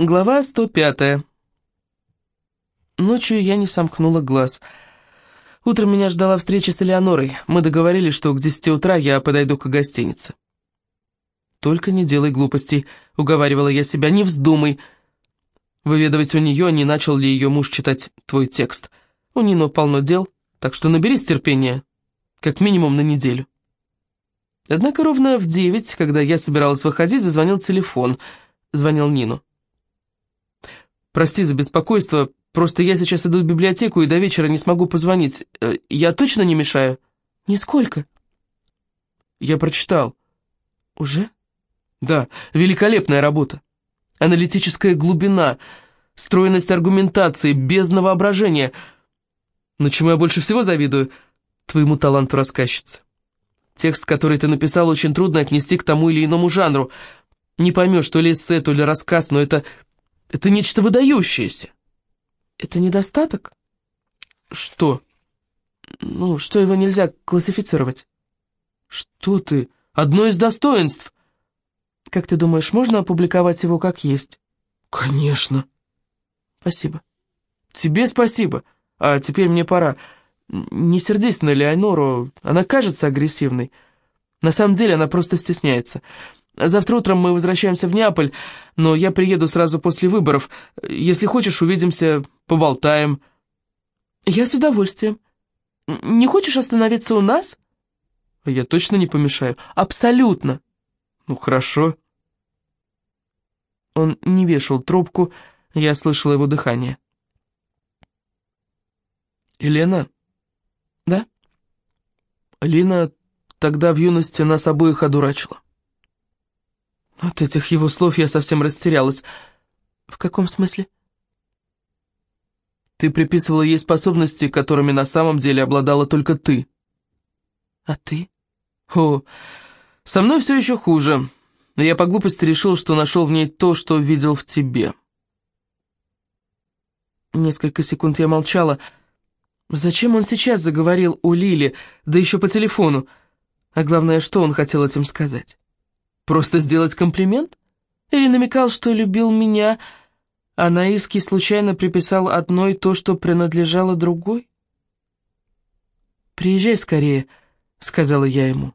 Глава 105. Ночью я не сомкнула глаз. Утром меня ждала встреча с Элеонорой. Мы договорились, что к 10 утра я подойду к гостинице. «Только не делай глупостей», — уговаривала я себя, — «не вздумай». Выведывать у нее, не начал ли ее муж читать твой текст. У Нино полно дел, так что наберись терпения, как минимум на неделю. Однако ровно в девять, когда я собиралась выходить, зазвонил телефон. Звонил Нину. «Прости за беспокойство, просто я сейчас иду в библиотеку и до вечера не смогу позвонить. Э, я точно не мешаю?» «Нисколько». «Я прочитал». «Уже?» «Да, великолепная работа. Аналитическая глубина, стройность аргументации, без воображения. Но чему я больше всего завидую? Твоему таланту рассказчицы. Текст, который ты написал, очень трудно отнести к тому или иному жанру. Не поймешь, то ли эссе, то ли рассказ, но это это нечто выдающееся. Это недостаток? Что? Ну, что его нельзя классифицировать. Что ты? Одно из достоинств. Как ты думаешь, можно опубликовать его как есть? Конечно. Спасибо. Тебе спасибо. А теперь мне пора. Не сердись на Леонору, она кажется агрессивной. На самом деле она просто стесняется. Завтра утром мы возвращаемся в Неаполь, но я приеду сразу после выборов. Если хочешь, увидимся, поболтаем». «Я с удовольствием. Не хочешь остановиться у нас?» «Я точно не помешаю?» «Абсолютно». «Ну, хорошо». Он не вешал трубку, я слышала его дыхание. «Елена?» «Да?» «Лина тогда в юности нас обоих одурачила». От этих его слов я совсем растерялась. В каком смысле? Ты приписывала ей способности, которыми на самом деле обладала только ты. А ты? О, со мной все еще хуже. Я по глупости решил, что нашел в ней то, что видел в тебе. Несколько секунд я молчала. Зачем он сейчас заговорил о Лиле, да еще по телефону? А главное, что он хотел этим сказать? Просто сделать комплимент? Или намекал, что любил меня, а Наиски случайно приписал одной то, что принадлежало другой? «Приезжай скорее», — сказала я ему.